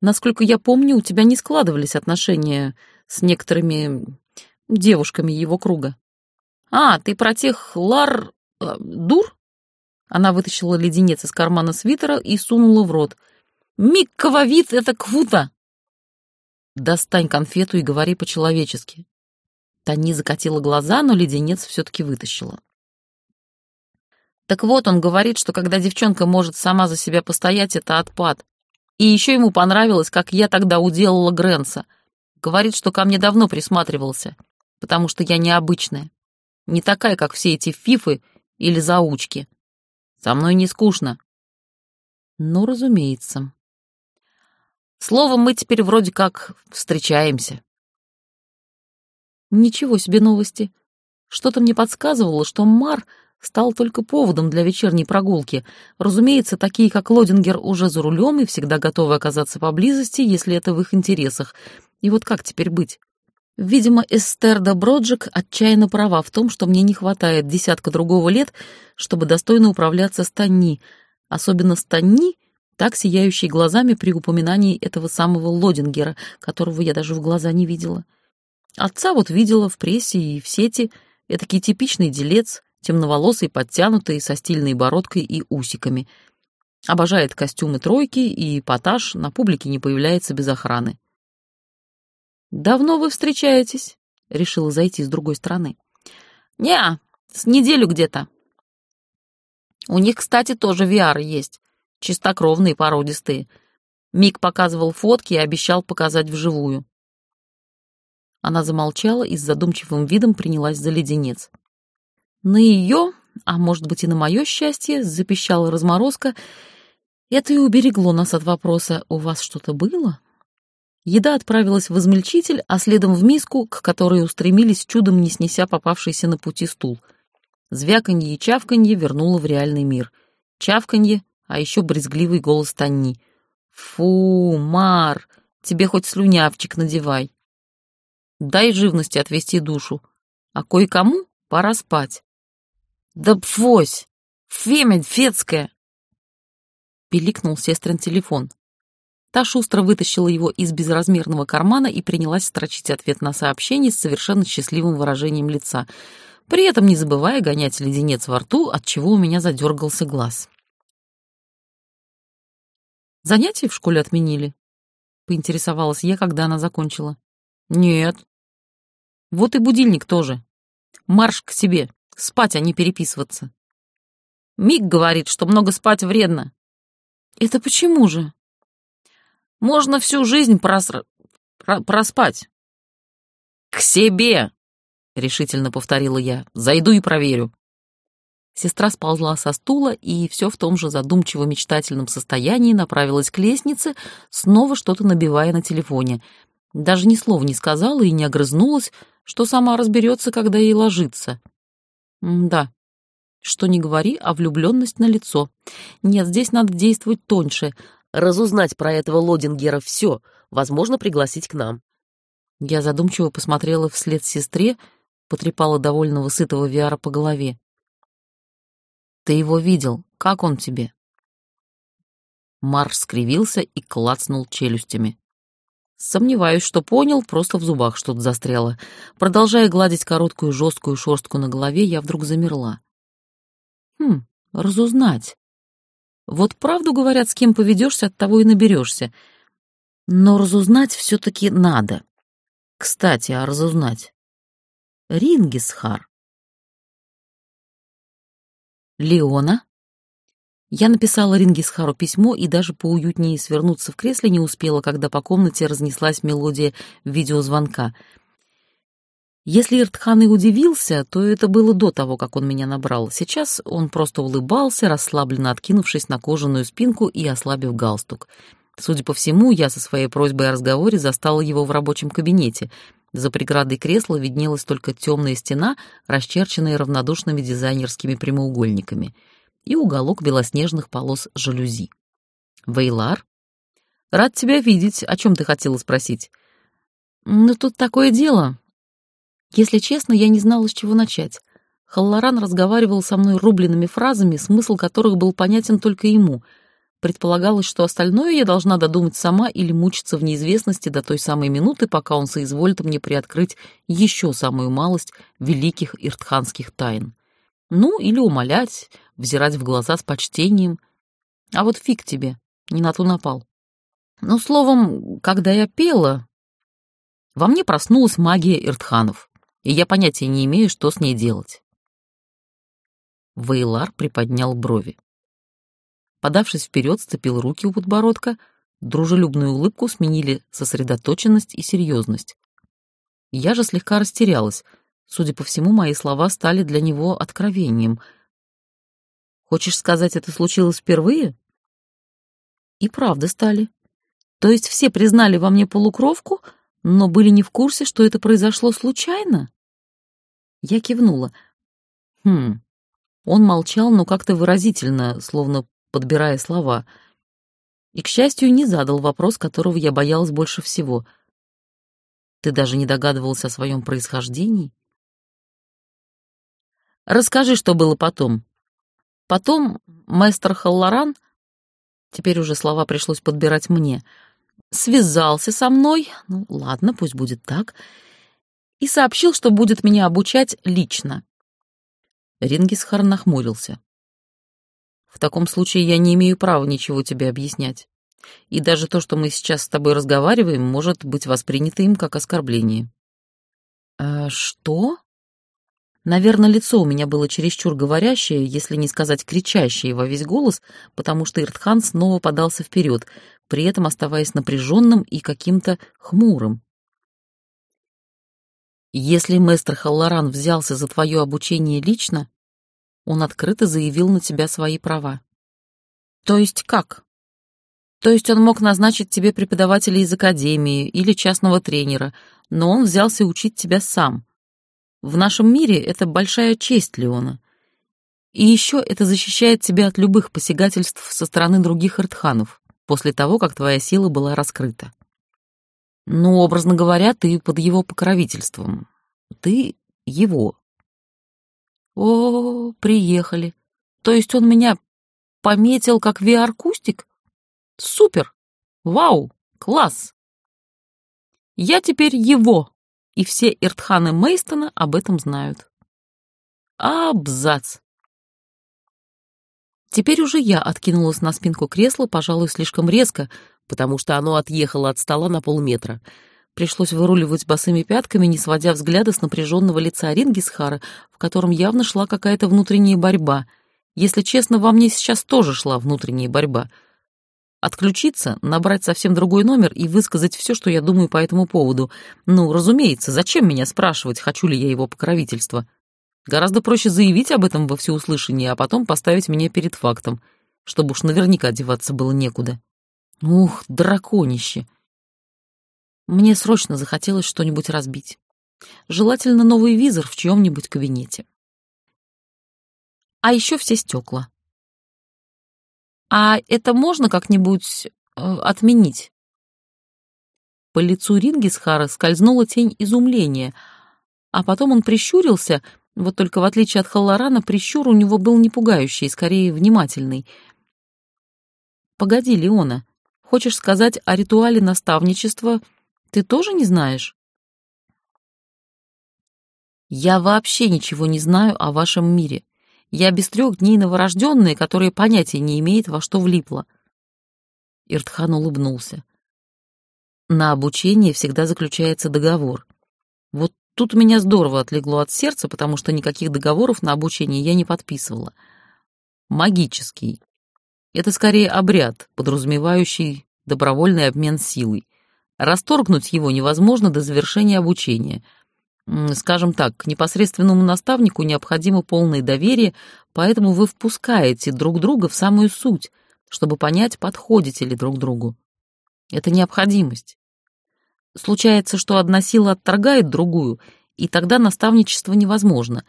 Насколько я помню, у тебя не складывались отношения с некоторыми девушками его круга». «А, ты про тех лар... Э, дур?» Она вытащила леденец из кармана свитера и сунула в рот — Миккововид — это квута!» «Достань конфету и говори по-человечески». Тани закатила глаза, но леденец все-таки вытащила. Так вот, он говорит, что когда девчонка может сама за себя постоять, это отпад. И еще ему понравилось, как я тогда уделала Грэнса. Говорит, что ко мне давно присматривался, потому что я необычная. Не такая, как все эти фифы или заучки. Со мной не скучно. Ну, разумеется. Словом, мы теперь вроде как встречаемся. Ничего себе новости. Что-то мне подсказывало, что Мар стал только поводом для вечерней прогулки. Разумеется, такие, как Лодингер, уже за рулем и всегда готовы оказаться поблизости, если это в их интересах. И вот как теперь быть? Видимо, Эстер де Броджик отчаянно права в том, что мне не хватает десятка другого лет, чтобы достойно управляться с Танни. Особенно с Танни — так сияющий глазами при упоминании этого самого Лодингера, которого я даже в глаза не видела. Отца вот видела в прессе и в сети, этакий типичный делец, темноволосый, подтянутый, со стильной бородкой и усиками. Обожает костюмы тройки и эпатаж, на публике не появляется без охраны. «Давно вы встречаетесь?» — решила зайти с другой стороны. «Не, с неделю где-то. У них, кстати, тоже VR есть. Чистокровные, породистые. Мик показывал фотки и обещал показать вживую. Она замолчала и с задумчивым видом принялась за леденец. На ее, а может быть и на мое счастье, запищала разморозка. Это и уберегло нас от вопроса «У вас что-то было?» Еда отправилась в измельчитель, а следом в миску, к которой устремились, чудом не снеся попавшийся на пути стул. Звяканье и чавканье вернуло в реальный мир. Чавканье, а еще брезгливый голос Танни. «Фу, Мар, тебе хоть слюнявчик надевай. Дай живности отвести душу, а кое-кому пора спать». «Да пфось! Фемя фетская!» Пиликнул сестрин телефон. Та шустро вытащила его из безразмерного кармана и принялась строчить ответ на сообщение с совершенно счастливым выражением лица, при этом не забывая гонять леденец во рту, от чего у меня задергался глаз. Занятия в школе отменили?» — поинтересовалась я, когда она закончила. «Нет». «Вот и будильник тоже. Марш к себе. Спать, а не переписываться». Мик говорит, что много спать вредно. «Это почему же?» «Можно всю жизнь просра... про... проспать». «К себе!» — решительно повторила я. «Зайду и проверю». Сестра сползла со стула и все в том же задумчиво-мечтательном состоянии направилась к лестнице, снова что-то набивая на телефоне. Даже ни слова не сказала и не огрызнулась, что сама разберется, когда ей ложиться. да, что не говори, а влюбленность на лицо. Нет, здесь надо действовать тоньше. Разузнать про этого Лодингера все, возможно, пригласить к нам. Я задумчиво посмотрела вслед сестре, потрепала довольного сытого Виара по голове. «Ты его видел. Как он тебе?» Марш скривился и клацнул челюстями. Сомневаюсь, что понял, просто в зубах что-то застряло. Продолжая гладить короткую жесткую шерстку на голове, я вдруг замерла. Хм, разузнать. Вот правду говорят, с кем поведешься, от того и наберешься. Но разузнать все-таки надо. Кстати, а разузнать? Рингисхар. Леона? Я написала Рингисхару письмо и даже поуютнее свернуться в кресле не успела, когда по комнате разнеслась мелодия видеозвонка. Если Иртхан и удивился, то это было до того, как он меня набрал. Сейчас он просто улыбался, расслабленно откинувшись на кожаную спинку и ослабив галстук. Судя по всему, я со своей просьбой о разговоре застала его в рабочем кабинете. За преградой кресла виднелась только темная стена, расчерченная равнодушными дизайнерскими прямоугольниками, и уголок белоснежных полос жалюзи. «Вейлар? Рад тебя видеть. О чем ты хотела спросить?» «Ну, тут такое дело. Если честно, я не знала, с чего начать. Халлоран разговаривал со мной рубленными фразами, смысл которых был понятен только ему — Предполагалось, что остальное я должна додумать сама или мучиться в неизвестности до той самой минуты, пока он соизволит мне приоткрыть еще самую малость великих иртханских тайн. Ну, или умолять, взирать в глаза с почтением. А вот фиг тебе, не на ту напал. Ну, словом, когда я пела, во мне проснулась магия иртханов, и я понятия не имею, что с ней делать. Вейлар приподнял брови подавшись вперед, сцепил руки у подбородка, дружелюбную улыбку сменили сосредоточенность и серьезность. Я же слегка растерялась. Судя по всему, мои слова стали для него откровением. «Хочешь сказать, это случилось впервые?» И правда стали. То есть все признали во мне полукровку, но были не в курсе, что это произошло случайно? Я кивнула. Хм. Он молчал, но как-то выразительно, словно подбирая слова. И, к счастью, не задал вопрос, которого я боялась больше всего. «Ты даже не догадывался о своем происхождении?» «Расскажи, что было потом». Потом мастер Халлоран, теперь уже слова пришлось подбирать мне, связался со мной, ну ладно, пусть будет так, и сообщил, что будет меня обучать лично. Рингисхар нахмурился. В таком случае я не имею права ничего тебе объяснять. И даже то, что мы сейчас с тобой разговариваем, может быть воспринято им как оскорбление. А что? Наверное, лицо у меня было чересчур говорящее, если не сказать кричащее во весь голос, потому что Иртхан снова подался вперед, при этом оставаясь напряженным и каким-то хмурым. Если мастер Халлоран взялся за твое обучение лично, он открыто заявил на тебя свои права. То есть как? То есть он мог назначить тебе преподавателя из академии или частного тренера, но он взялся учить тебя сам. В нашем мире это большая честь Леона. И еще это защищает тебя от любых посягательств со стороны других эртханов, после того, как твоя сила была раскрыта. Ну, образно говоря, ты под его покровительством. Ты его, о, приехали. То есть он меня пометил как VR-кустик? Супер! Вау! Класс! Я теперь его, и все Иртханы Мейстона об этом знают. Абзац! Теперь уже я откинулась на спинку кресла, пожалуй, слишком резко, потому что оно отъехало от стола на полметра — Пришлось выруливать босыми пятками, не сводя взгляда с напряженного лица Рингисхара, в котором явно шла какая-то внутренняя борьба. Если честно, во мне сейчас тоже шла внутренняя борьба. Отключиться, набрать совсем другой номер и высказать все, что я думаю по этому поводу. Ну, разумеется, зачем меня спрашивать, хочу ли я его покровительства? Гораздо проще заявить об этом во всеуслышание, а потом поставить меня перед фактом, чтобы уж наверняка деваться было некуда. Ух, драконище! Мне срочно захотелось что-нибудь разбить. Желательно новый визор в чьем-нибудь кабинете. А еще все стекла. А это можно как-нибудь э, отменить? По лицу Рингисхара скользнула тень изумления, а потом он прищурился, вот только в отличие от Халлорана, прищур у него был не пугающий, скорее внимательный. «Погоди, Леона, хочешь сказать о ритуале наставничества ты тоже не знаешь?» «Я вообще ничего не знаю о вашем мире. Я без трех дней новорожденная, которая понятия не имеет, во что влипла». Иртхан улыбнулся. На обучение всегда заключается договор. Вот тут меня здорово отлегло от сердца, потому что никаких договоров на обучение я не подписывала. Магический. Это скорее обряд, подразумевающий добровольный обмен силой. Расторгнуть его невозможно до завершения обучения. Скажем так, к непосредственному наставнику необходимо полное доверие, поэтому вы впускаете друг друга в самую суть, чтобы понять, подходите ли друг другу. Это необходимость. Случается, что одна сила отторгает другую, и тогда наставничество невозможно.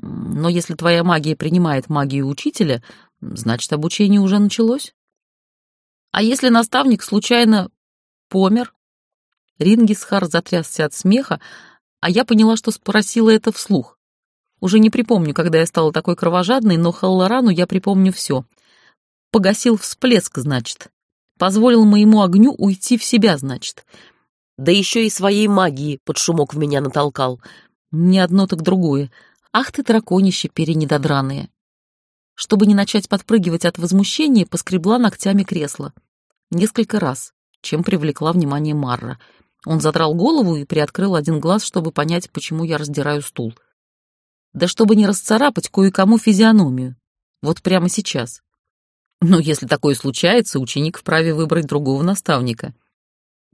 Но если твоя магия принимает магию учителя, значит, обучение уже началось. А если наставник случайно помер? Рингисхар затрясся от смеха, а я поняла, что спросила это вслух. Уже не припомню, когда я стала такой кровожадной, но Халлорану я припомню все. Погасил всплеск, значит. Позволил моему огню уйти в себя, значит да еще и своей магии под шумок в меня натолкал. Не одно, так другое. Ах ты, драконище перенедодраные. Чтобы не начать подпрыгивать от возмущения, поскребла ногтями кресло. Несколько раз, чем привлекла внимание Марра. Он задрал голову и приоткрыл один глаз, чтобы понять, почему я раздираю стул. Да чтобы не расцарапать кое-кому физиономию. Вот прямо сейчас. Но если такое случается, ученик вправе выбрать другого наставника —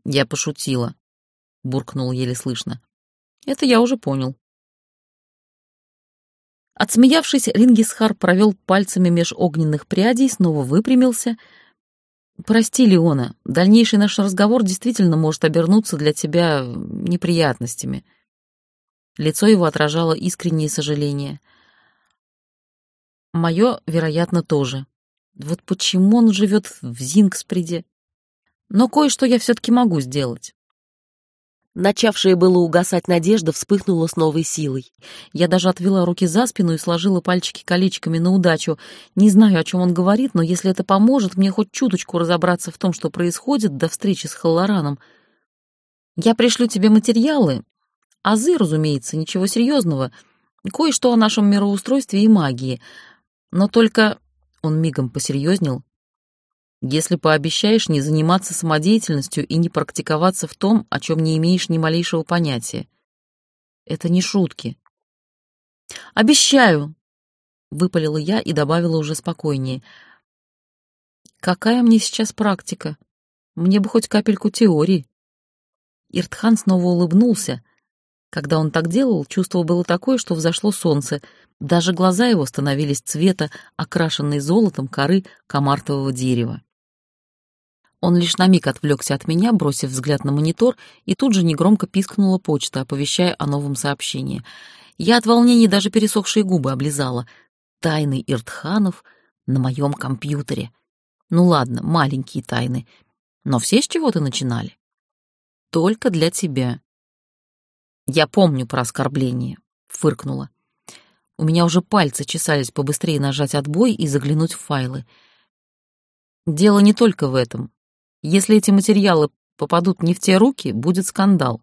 я пошутила, буркнул еле слышно. Это я уже понял. Отсмеявшись, Рингисхар провел пальцами меж огненных прядей, снова выпрямился. «Прости, Леона, дальнейший наш разговор действительно может обернуться для тебя неприятностями». Лицо его отражало искреннее сожаление. Мое, вероятно, тоже. Вот почему он живет в Зингспреде? Но кое-что я все-таки могу сделать. Начавшая было угасать надежда вспыхнула с новой силой. Я даже отвела руки за спину и сложила пальчики колечками на удачу. Не знаю, о чем он говорит, но если это поможет мне хоть чуточку разобраться в том, что происходит до встречи с Халлораном. Я пришлю тебе материалы. Азы, разумеется, ничего серьезного. Кое-что о нашем мироустройстве и магии. Но только... Он мигом посерьезнел, если пообещаешь не заниматься самодеятельностью и не практиковаться в том, о чем не имеешь ни малейшего понятия. Это не шутки. «Обещаю!» — выпалила я и добавила уже спокойнее. «Какая мне сейчас практика? Мне бы хоть капельку теории». Иртхан снова улыбнулся. Когда он так делал, чувство было такое, что взошло солнце. Даже глаза его становились цвета, окрашенной золотом коры комартового дерева. Он лишь на миг отвлекся от меня, бросив взгляд на монитор, и тут же негромко пискнула почта, оповещая о новом сообщении. Я от волнения даже пересохшие губы облизала. Тайны Иртханов на моем компьютере. Ну ладно, маленькие тайны. Но все с чего-то начинали. Только для тебя. Я помню про оскорбление, фыркнула. У меня уже пальцы чесались побыстрее нажать отбой и заглянуть в файлы. Дело не только в этом. Если эти материалы попадут не в те руки, будет скандал.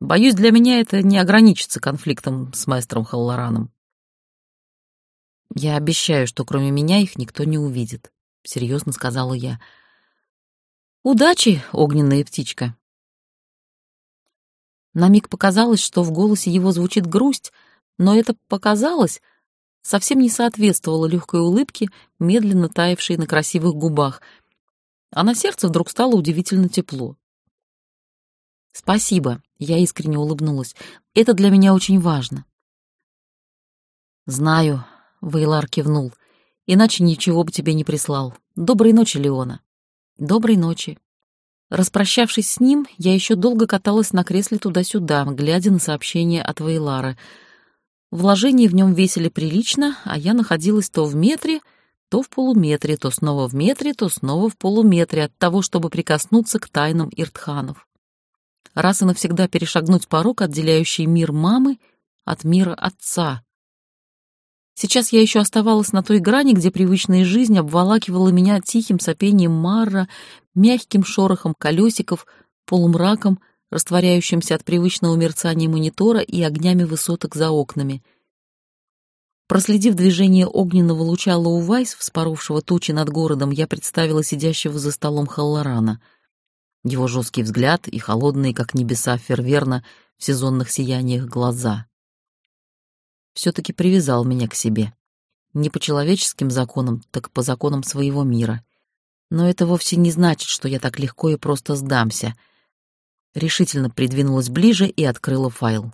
Боюсь, для меня это не ограничится конфликтом с майстром Халлораном. «Я обещаю, что кроме меня их никто не увидит», — серьезно сказала я. «Удачи, огненная птичка!» На миг показалось, что в голосе его звучит грусть, но это показалось совсем не соответствовало легкой улыбке, медленно таявшей на красивых губах — а на сердце вдруг стало удивительно тепло. «Спасибо», — я искренне улыбнулась. «Это для меня очень важно». «Знаю», — Вейлар кивнул. «Иначе ничего бы тебе не прислал. Доброй ночи, Леона». «Доброй ночи». Распрощавшись с ним, я еще долго каталась на кресле туда-сюда, глядя на сообщение от Вейлара. Вложения в нем весили прилично, а я находилась то в метре, то в полуметре, то снова в метре, то снова в полуметре от того, чтобы прикоснуться к тайнам Иртханов. Раз и навсегда перешагнуть порог, отделяющий мир мамы от мира отца. Сейчас я еще оставалась на той грани, где привычная жизнь обволакивала меня тихим сопением Марра, мягким шорохом колесиков, полумраком, растворяющимся от привычного мерцания монитора и огнями высоток за окнами — Проследив движение огненного луча Лоувайс, вспоровшего тучи над городом, я представила сидящего за столом Халлорана. Его жесткий взгляд и холодные, как небеса, ферверно в сезонных сияниях глаза. Все-таки привязал меня к себе. Не по человеческим законам, так по законам своего мира. Но это вовсе не значит, что я так легко и просто сдамся. Решительно придвинулась ближе и открыла файл.